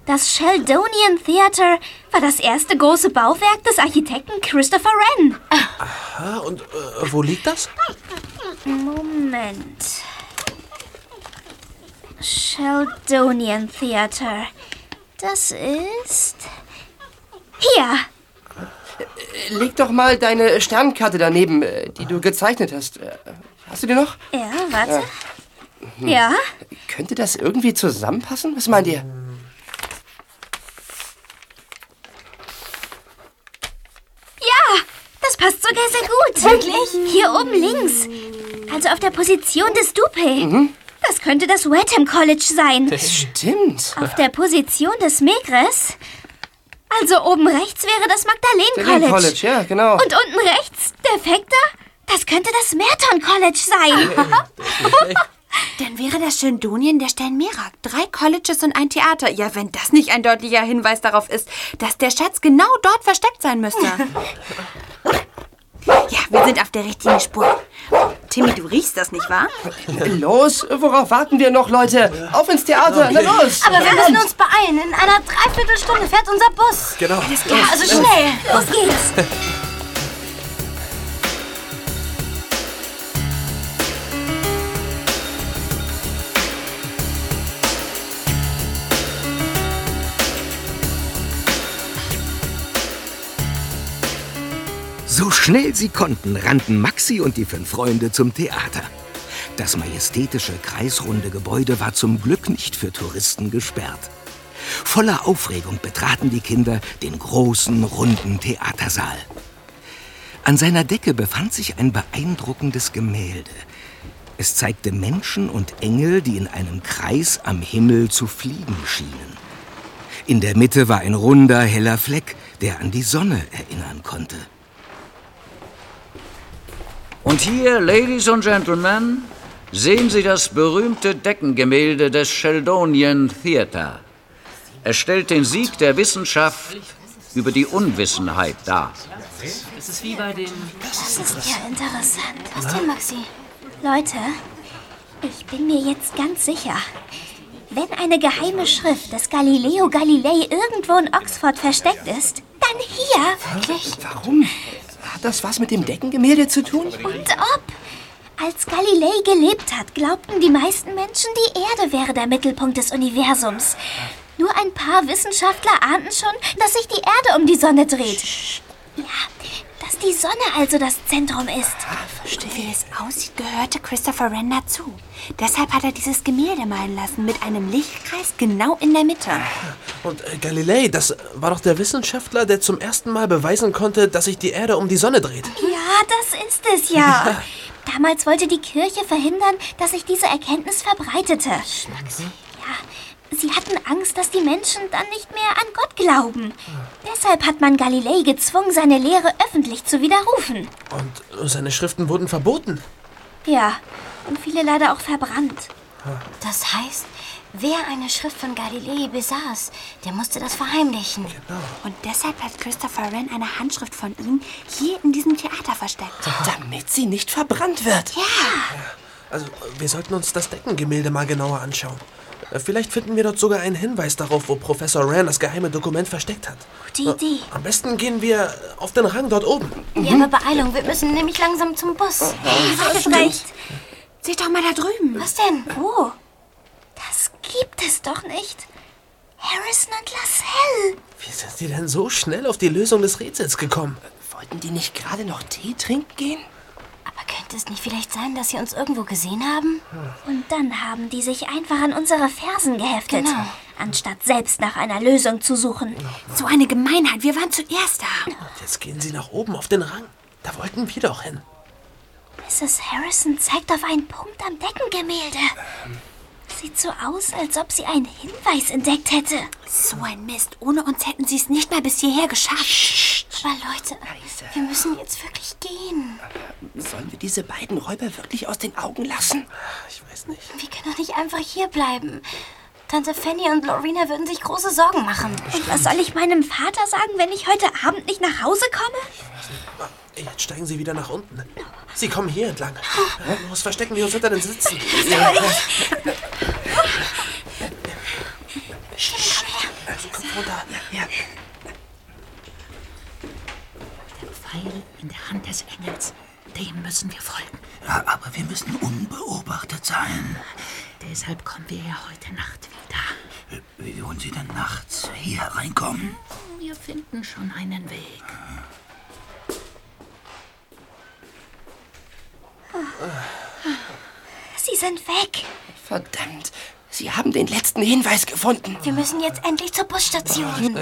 Das Sheldonian Theater war das erste große Bauwerk des Architekten Christopher Wren. Ah, und äh, wo liegt das? Moment. Sheldonian Theater. Das ist. Hier. Leg doch mal deine Sternkarte daneben, äh, die du gezeichnet hast. Äh, Hast du die noch? Ja, warte. Hm. Ja. Könnte das irgendwie zusammenpassen? Was meint ihr? Ja, das passt sogar sehr gut. Wirklich? Hier oben links. Also auf der Position des Dupe. Das könnte das Wetham College sein. Das stimmt. Auf der Position des Megres. Also oben rechts wäre das Magdalene Magdalene College. College, ja, genau. Und unten rechts, der Fekter, das könnte das Merton College sein. Dann wäre das Sheldonian der Sternmerak. Drei Colleges und ein Theater. Ja, wenn das nicht ein deutlicher Hinweis darauf ist, dass der Schatz genau dort versteckt sein müsste. Ja, wir sind auf der richtigen Spur. Timmy, du riechst das nicht wahr? Los, worauf warten wir noch, Leute? Auf ins Theater, na los! Aber wir müssen uns beeilen. In einer Dreiviertelstunde fährt unser Bus. Genau. Alles klar, also schnell. Los geht's. So schnell sie konnten, rannten Maxi und die fünf Freunde zum Theater. Das majestätische, kreisrunde Gebäude war zum Glück nicht für Touristen gesperrt. Voller Aufregung betraten die Kinder den großen, runden Theatersaal. An seiner Decke befand sich ein beeindruckendes Gemälde. Es zeigte Menschen und Engel, die in einem Kreis am Himmel zu fliegen schienen. In der Mitte war ein runder, heller Fleck, der an die Sonne erinnern konnte. Und hier, Ladies und Gentlemen, sehen Sie das berühmte Deckengemälde des Sheldonian Theater. Es stellt den Sieg der Wissenschaft über die Unwissenheit dar. Es ist wie bei dem. Das ist ja interessant. Was denn, Maxi? Leute, ich bin mir jetzt ganz sicher. Wenn eine geheime Schrift des Galileo Galilei irgendwo in Oxford versteckt ist, dann hier. Wirklich? Warum? Hat das was mit dem Deckengemälde zu tun? Und ob. Als Galilei gelebt hat, glaubten die meisten Menschen, die Erde wäre der Mittelpunkt des Universums. Nur ein paar Wissenschaftler ahnten schon, dass sich die Erde um die Sonne dreht. Ja, dass die Sonne also das Zentrum ist. Und wie es aussieht, gehörte Christopher Wren dazu. Deshalb hat er dieses Gemälde malen lassen mit einem Lichtkreis genau in der Mitte. Und äh, Galilei, das war doch der Wissenschaftler, der zum ersten Mal beweisen konnte, dass sich die Erde um die Sonne dreht. Ja, das ist es ja. Damals wollte die Kirche verhindern, dass sich diese Erkenntnis verbreitete. Ja, Sie hatten Angst, dass die Menschen dann nicht mehr an Gott glauben. Deshalb hat man Galilei gezwungen, seine Lehre öffentlich zu widerrufen. Und seine Schriften wurden verboten. Ja, und viele leider auch verbrannt. Das heißt, wer eine Schrift von Galilei besaß, der musste das verheimlichen. Und deshalb hat Christopher Wren eine Handschrift von ihm hier in diesem Theater versteckt. Damit sie nicht verbrannt wird. Ja. Also, wir sollten uns das Deckengemälde mal genauer anschauen. Äh, Vielleicht finden wir dort sogar einen Hinweis darauf, wo Professor Rand das geheime Dokument versteckt hat. Gute Idee. Am besten gehen wir auf den Rang dort oben. Ja, aber Beeilung, wir müssen nämlich langsam zum Bus. Hast recht. Seht doch mal da drüben. Was denn? Wo? Das gibt es doch nicht. Harrison und Lascelles. Wie sind Sie denn so schnell auf die Lösung des Rätsels gekommen? Wollten die nicht gerade noch Tee trinken gehen? Könnte es nicht vielleicht sein, dass sie uns irgendwo gesehen haben? Und dann haben die sich einfach an unsere Fersen geheftet, Genau. anstatt selbst nach einer Lösung zu suchen. So eine Gemeinheit. Wir waren zuerst da. Jetzt gehen Sie nach oben auf den Rang. Da wollten wir doch hin. Mrs. Harrison zeigt auf einen Punkt am Deckengemälde. Sieht so aus, als ob sie einen Hinweis entdeckt hätte. So ein Mist. Ohne uns hätten sie es nicht mal bis hierher geschafft. Aber Leute, wir müssen jetzt wirklich gehen. Sollen wir diese beiden Räuber wirklich aus den Augen lassen? Ich weiß nicht. Wir können doch nicht einfach hier bleiben. Tante Fanny und Lorena würden sich große Sorgen machen. Und was soll ich meinem Vater sagen, wenn ich heute Abend nicht nach Hause komme? Jetzt steigen Sie wieder nach unten. Sie kommen hier entlang. Los, verstecken wir uns hinter den Sitzen. Also kommt runter. Der Pfeil in der Hand des Engels, dem müssen wir folgen. Ja, aber wir müssen unbeobachtet sein. Deshalb kommen wir ja heute Nacht wieder. Wie wollen Sie denn nachts hier reinkommen? Wir finden schon einen Weg. Sie sind weg. Verdammt. Sie haben den letzten Hinweis gefunden. Wir müssen jetzt endlich zur Busstation.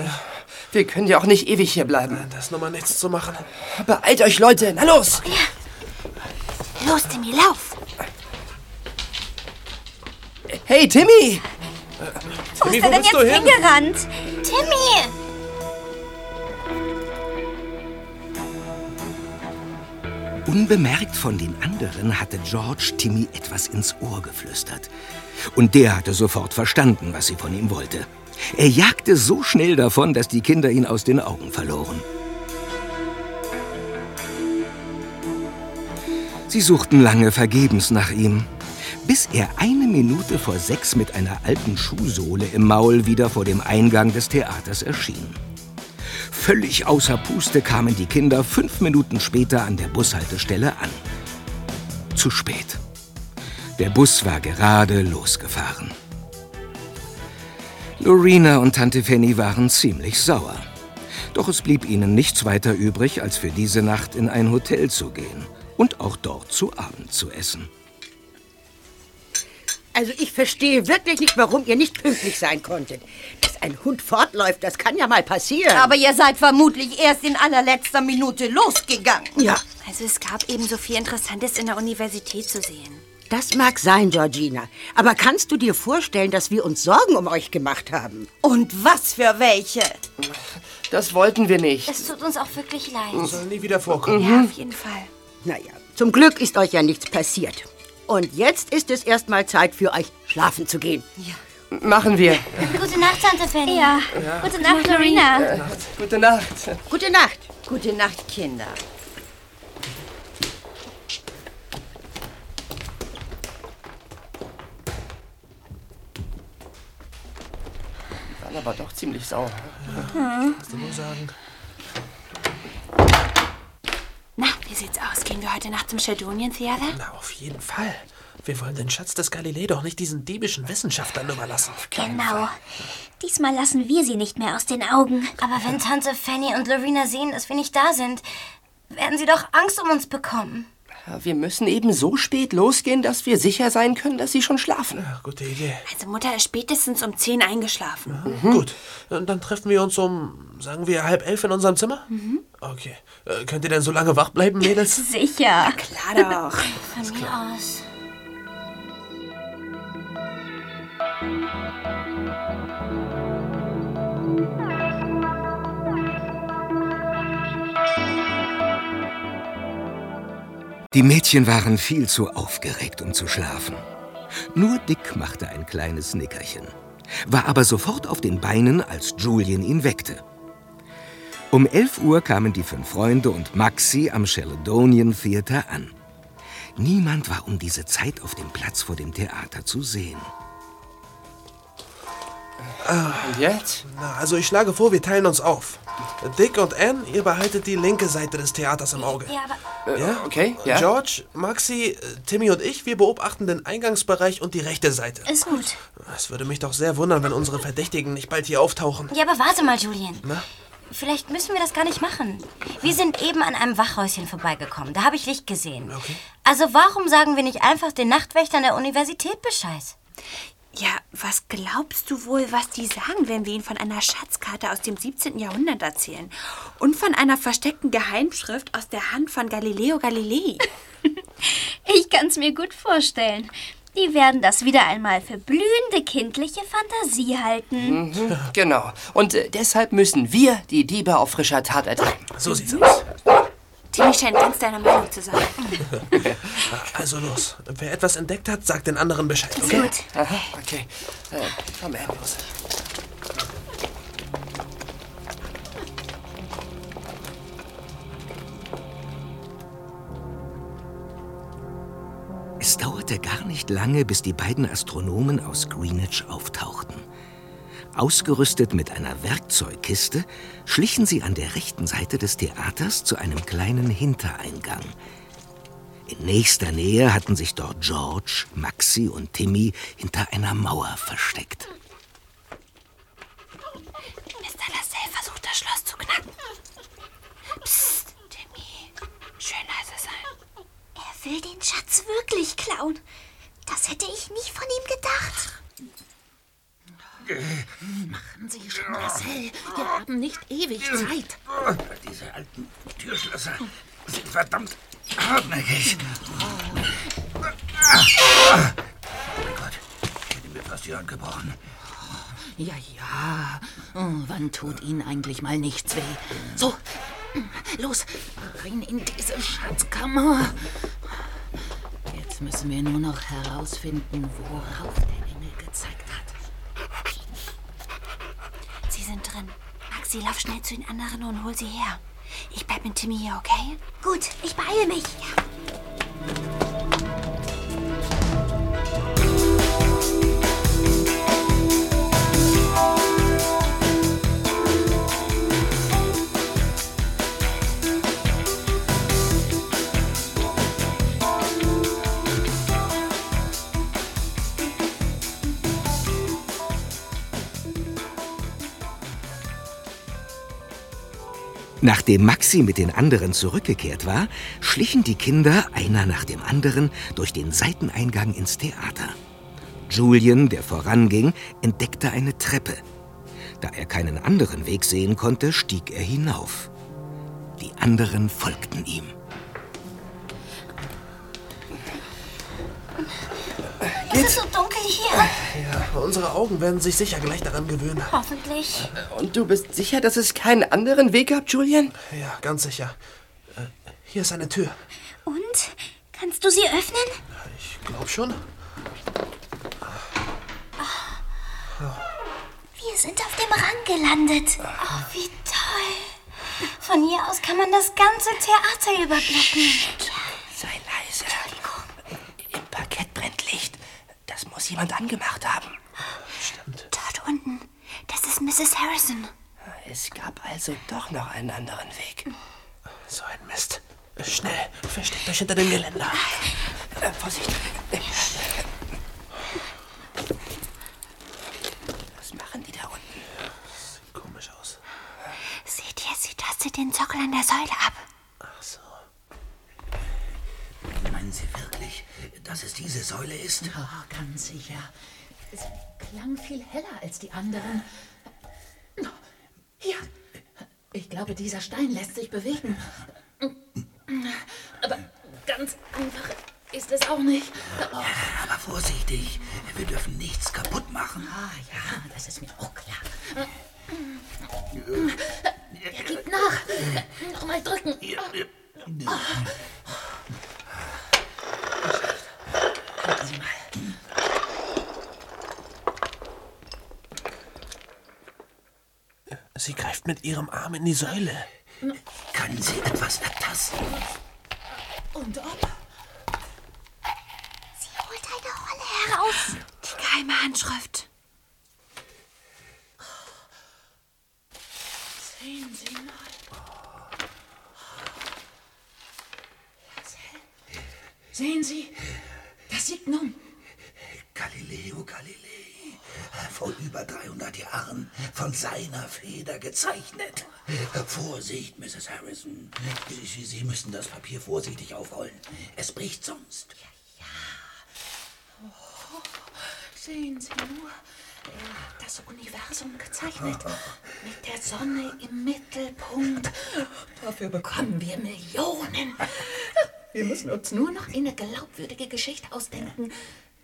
Wir können ja auch nicht ewig hier bleiben. Da ist nun mal nichts zu machen. Beeilt euch, Leute. Na los. Los, Timmy, lauf. Hey, Timmy. Wo ist er denn jetzt hingerannt? Timmy! Unbemerkt von den anderen hatte George Timmy etwas ins Ohr geflüstert. Und der hatte sofort verstanden, was sie von ihm wollte. Er jagte so schnell davon, dass die Kinder ihn aus den Augen verloren. Sie suchten lange vergebens nach ihm, bis er eine Minute vor sechs mit einer alten Schuhsohle im Maul wieder vor dem Eingang des Theaters erschien. Völlig außer Puste kamen die Kinder fünf Minuten später an der Bushaltestelle an. Zu spät. Der Bus war gerade losgefahren. Lorena und Tante Fanny waren ziemlich sauer. Doch es blieb ihnen nichts weiter übrig, als für diese Nacht in ein Hotel zu gehen und auch dort zu Abend zu essen. Also ich verstehe wirklich nicht, warum ihr nicht pünktlich sein konntet. Dass ein Hund fortläuft, das kann ja mal passieren. Aber ihr seid vermutlich erst in allerletzter Minute losgegangen. Ja, Also es gab eben so viel Interessantes in der Universität zu sehen. das mag sein, Georgina. Aber kannst du dir vorstellen, dass wir uns Sorgen um euch gemacht haben? Und was für welche? Das wollten wir nicht. Es tut uns auch wirklich leid. Soll nie wieder vorkommen. Ja, auf jeden Fall. Naja, zum Glück ist euch ja nichts passiert. Und jetzt ist es erstmal Zeit für euch, schlafen zu gehen. Machen wir. Gute Nacht, Tante Fanny. Ja. Gute Nacht, Lorena. Gute Nacht. Gute Nacht. Gute Nacht, Kinder. Waren aber doch ziemlich sauer. Kannst du nur sagen. Na, wie sieht's aus? Gehen wir heute Nacht zum Sheldonian Theater? Na, auf jeden Fall. Wir wollen den Schatz des Galilei doch nicht diesen diebischen Wissenschaftlern überlassen. Genau. Diesmal lassen wir sie nicht mehr aus den Augen. Aber wenn Tante Fanny und Lorena sehen, dass wir nicht da sind, werden sie doch Angst um uns bekommen. Wir müssen eben so spät losgehen, dass wir sicher sein können, dass sie schon schlafen. Ja, gute Idee. Also Mutter ist spätestens um 10 eingeschlafen. Gut. Und dann treffen wir uns um, sagen wir, halb elf in unserem Zimmer? Okay. Äh, könnt ihr denn so lange wach bleiben, Mädels? Sicher. Klar doch. Von mir aus. Die Mädchen waren viel zu aufgeregt, um zu schlafen. Nur Dick machte ein kleines Nickerchen, war aber sofort auf den Beinen, als Julian ihn weckte. Um 11 Uhr kamen die fünf Freunde und Maxi am Sheldonian Theater an. Niemand war um diese Zeit auf dem Platz vor dem Theater zu sehen. Und jetzt? Na, also ich schlage vor, wir teilen uns auf. Dick und Anne, ihr behaltet die linke Seite des Theaters im Auge. Ja, aber... Ja, okay, ja. George, Maxi, äh, Timmy und ich, wir beobachten den Eingangsbereich und die rechte Seite. Ist gut. Es würde mich doch sehr wundern, wenn unsere Verdächtigen nicht bald hier auftauchen. Ja, aber warte mal, Julian. Na? Vielleicht müssen wir das gar nicht machen. Wir sind eben an einem Wachhäuschen vorbeigekommen. Da habe ich Licht gesehen. Also warum sagen wir nicht einfach den Nachtwächtern der Universität Bescheid? Ja, was glaubst du wohl, was die sagen, wenn wir ihnen von einer Schatzkarte aus dem 17. Jahrhundert erzählen? Und von einer versteckten Geheimschrift aus der Hand von Galileo Galilei? Ich kann's mir gut vorstellen. Die werden das wieder einmal für blühende kindliche Fantasie halten. Mhm, genau. Und äh, deshalb müssen wir die Diebe auf frischer Tat ertreiben. So sieht's aus. Timmy scheint ganz deiner Meinung zu sein. Also los. Wer etwas entdeckt hat, sagt den anderen Bescheid. Okay? Gut. Aha, okay. Äh, komm, Anne, los. Es dauerte gar nicht lange, bis die beiden Astronomen aus Greenwich auftauchten. Ausgerüstet mit einer Werkzeugkiste schlichen sie an der rechten Seite des Theaters zu einem kleinen Hintereingang. In nächster Nähe hatten sich dort George, Maxi und Timmy hinter einer Mauer versteckt. Mr. Lascelles versucht, das Schloss zu knacken. Psst, Timmy. Schön leise sein. Er will den Schatz wirklich klauen. Das hätte ich nie von ihm gedacht. Machen Sie schon, Marcel. Wir haben nicht ewig Zeit. Diese alten Türschlösser sind verdammt hartnäckig. Oh mein Gott, ich hätte mir fast die Hand gebrochen. Ja, ja. Oh, wann tut Ihnen eigentlich mal nichts weh? So, los, rein in diese Schatzkammer. Jetzt müssen wir nur noch herausfinden, worauf der Engel gezeigt hat. Sie sind drin. Maxi, lauf schnell zu den anderen und hol sie her. Ich bleib mit Timmy hier, okay? Gut, ich beeile mich. Nachdem Maxi mit den anderen zurückgekehrt war, schlichen die Kinder einer nach dem anderen durch den Seiteneingang ins Theater. Julian, der voranging, entdeckte eine Treppe. Da er keinen anderen Weg sehen konnte, stieg er hinauf. Die anderen folgten ihm. Es ist so dunkel hier. Ja, unsere Augen werden sich sicher gleich daran gewöhnen. Hoffentlich. Und du bist sicher, dass es keinen anderen Weg gab, Julian? Ja, ganz sicher. Äh, Hier ist eine Tür. Und? Kannst du sie öffnen? Ich glaube schon. Wir sind auf dem Rang gelandet. Oh, wie toll. Von hier aus kann man das ganze Theater überblicken. Sei leise. Im Parkett brennt Licht. Das muss jemand angemacht haben. Dort unten. Das ist Mrs. Harrison. Es gab also doch noch einen anderen Weg. So ein Mist. Schnell, versteckt euch hinter dem Geländer. Äh, Vorsicht. Was machen die da unten? Sieht komisch aus. Seht ihr, sie tastet den Sockel an der Säule ab. Ach so. Meinen Sie wirklich, dass es diese Säule ist? Ja, ganz sicher. Es klang viel heller als die anderen. Hier. Ich glaube, dieser Stein lässt sich bewegen. Aber ganz einfach ist es auch nicht. Ja, aber vorsichtig, wir dürfen nichts kaputt machen. Ah, ja, das ist mir auch klar. Er gibt nach. Nochmal drücken. Gucken Sie mal. Sie greift mit ihrem Arm in die Säule. Können Sie etwas ertasten? Und ob? Sie holt eine Rolle heraus. Die geheime Handschrift. Sehen Sie mal. Sehen Sie? Das Signum. Galileo Galilei, vor über 300 Jahren von seiner Feder gezeichnet. Vorsicht, Mrs. Harrison. Sie, Sie müssen das Papier vorsichtig aufrollen. Es bricht sonst. Oh, sehen Sie nur. Hat das Universum gezeichnet. Mit der Sonne im Mittelpunkt. Dafür bekommen wir Millionen. Wir müssen uns nur noch eine glaubwürdige Geschichte ausdenken,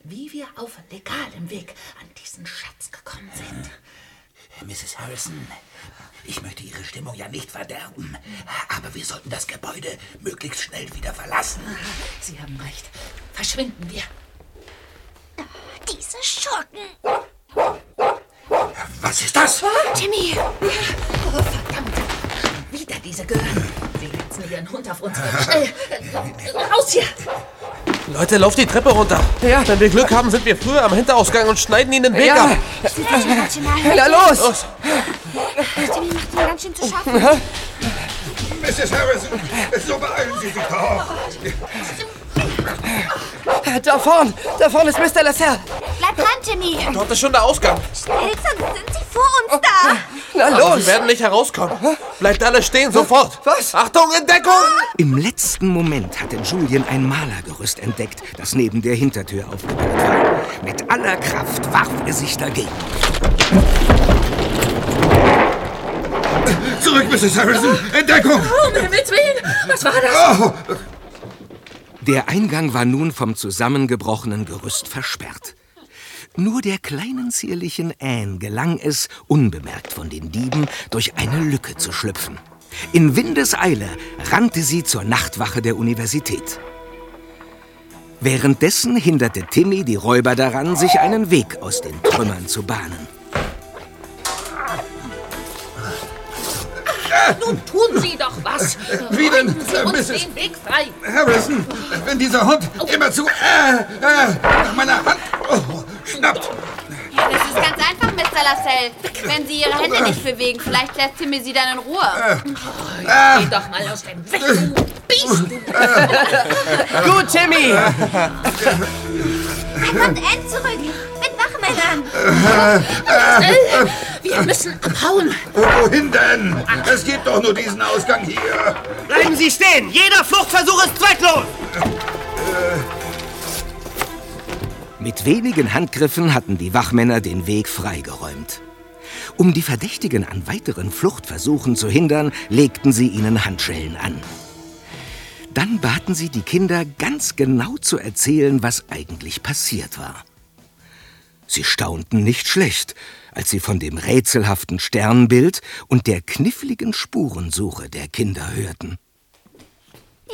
wie wir auf legalem Weg an diesen Schatz gekommen sind. Mrs. Harrison, ich möchte Ihre Stimmung ja nicht verderben, aber wir sollten das Gebäude möglichst schnell wieder verlassen. Sie haben recht. Verschwinden wir. Diese Schurken. Was ist das? Timmy! Oh, verdammt! Schon wieder diese Gören. Sie hetzen ein Hund auf uns. Schnell! äh, Raus hier! Leute, lauft die Treppe runter. Ja. Wenn wir Glück haben, sind wir früher am Hinterausgang und schneiden ihnen den Weg Ja. ab. Na los! Timmy macht ihm ganz schön zu schaffen. Mrs. Harrison, so beeilen Sie sich doch. Da vorn, da vorn ist Mr. Lassalle. Bleib dran, Timmy. Dort ist schon der Ausgang. Schnell, sonst sind sie vor uns da. Na Aber los! sie werden nicht herauskommen. Bleibt alle stehen, sofort. Was? Achtung, Entdeckung! Im letzten Moment hatte Julian ein Malergerüst entdeckt, das neben der Hintertür aufgebaut war. Mit aller Kraft warf er sich dagegen. Zurück, Mrs. Harrison. Entdeckung. Um Himmels Willen! Was war das? Oh, Der Eingang war nun vom zusammengebrochenen Gerüst versperrt. Nur der kleinen zierlichen Anne gelang es, unbemerkt von den Dieben durch eine Lücke zu schlüpfen. In Windeseile rannte sie zur Nachtwache der Universität. Währenddessen hinderte Timmy die Räuber daran, sich einen Weg aus den Trümmern zu bahnen. Nun tun Sie doch was! Wie denn, Sie äh, uns Mrs. den Weg frei! Harrison, wenn dieser Hund immerzu äh, äh, nach meiner Hand oh, schnappt. Ja, das ist ganz einfach, Mr. Lascelles. Wenn Sie Ihre Hände nicht bewegen, vielleicht lässt Timmy Sie dann in Ruhe. Geh doch mal aus dem Weg, du Biest! Gut, Timmy! Kommt Anne zurück. Mit Wachmännern. Schnell! Wir müssen abhauen! Wohin denn? Es gibt doch nur diesen Ausgang hier. Bleiben Sie stehen! Jeder Fluchtversuch ist zwecklos! Mit wenigen Handgriffen hatten die Wachmänner den Weg freigeräumt. Um die Verdächtigen an weiteren Fluchtversuchen zu hindern, legten sie ihnen Handschellen an. Dann baten sie die Kinder, ganz genau zu erzählen, was eigentlich passiert war. Sie staunten nicht schlecht, als sie von dem rätselhaften Sternbild und der kniffligen Spurensuche der Kinder hörten.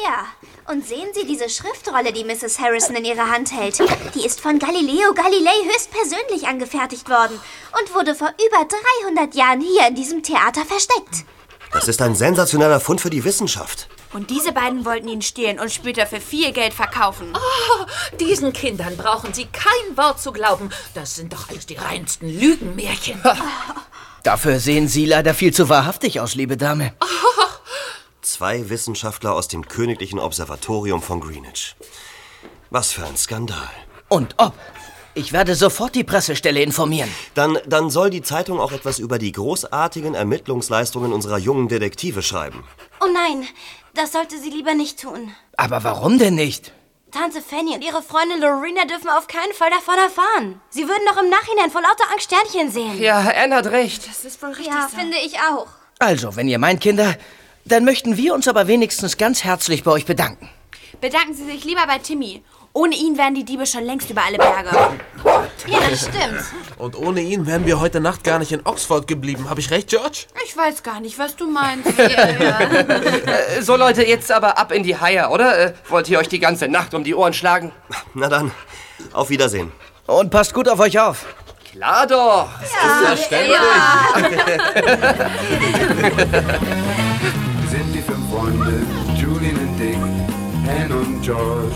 Ja, und sehen Sie diese Schriftrolle, die Mrs. Harrison in ihrer Hand hält. Die ist von Galileo Galilei höchstpersönlich angefertigt worden und wurde vor über 300 Jahren hier in diesem Theater versteckt. Das ist ein sensationeller Fund für die Wissenschaft. Und diese beiden wollten ihn stehlen und später für viel Geld verkaufen. Oh, diesen Kindern brauchen Sie kein Wort zu glauben. Das sind doch alles die reinsten Lügenmärchen. Dafür sehen Sie leider viel zu wahrhaftig aus, liebe Dame. Zwei Wissenschaftler aus dem Königlichen Observatorium von Greenwich. Was für ein Skandal. Und ob. Ich werde sofort die Pressestelle informieren. Dann, dann soll die Zeitung auch etwas über die großartigen Ermittlungsleistungen unserer jungen Detektive schreiben. Oh nein, das sollte sie lieber nicht tun. Aber warum denn nicht? Tante Fanny und ihre Freundin Lorena dürfen auf keinen Fall davon erfahren. Sie würden doch im Nachhinein vor lauter Angst Sternchen sehen. Ja, Anne hat recht. Das ist wohl richtig. Ja, finde ich auch. Also, wenn ihr meint, Kinder, dann möchten wir uns aber wenigstens ganz herzlich bei euch bedanken. Bedanken Sie sich lieber bei Timmy. Ohne ihn wären die Diebe schon längst über alle Berge. Ja, das stimmt. Und ohne ihn wären wir heute Nacht gar nicht in Oxford geblieben. Habe ich recht, George? Ich weiß gar nicht, was du meinst. Äh, so, Leute, jetzt aber ab in die Haie, oder? Äh, wollt ihr euch die ganze Nacht um die Ohren schlagen? Na dann, auf Wiedersehen. Und passt gut auf euch auf. Klar doch. Selbstverständlich. Wir sind die fünf Freunde, Julian und Dick, Anne und George